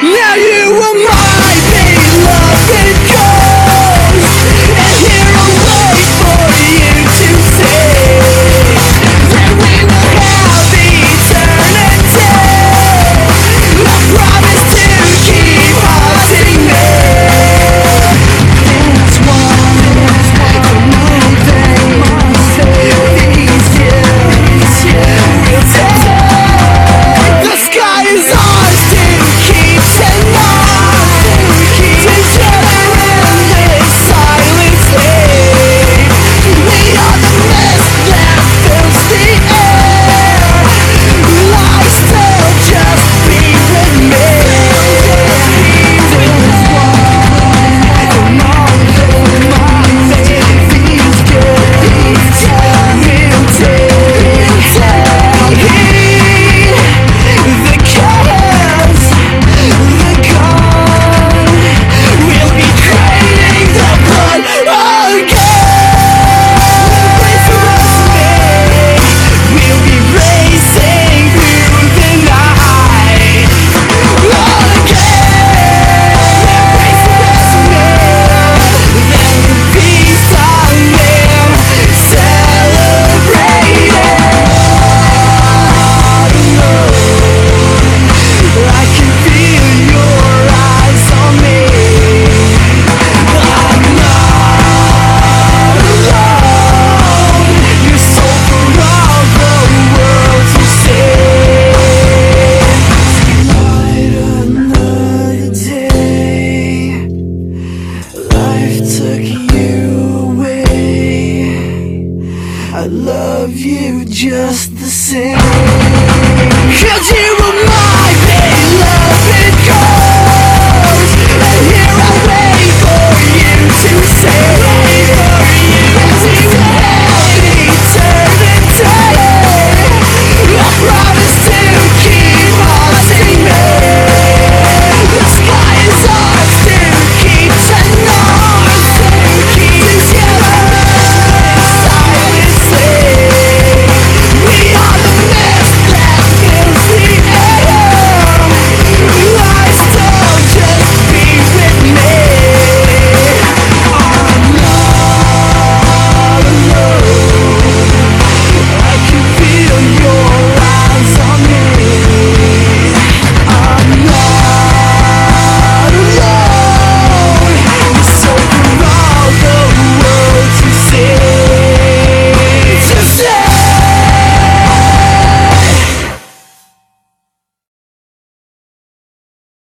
Now you are my beloved just the same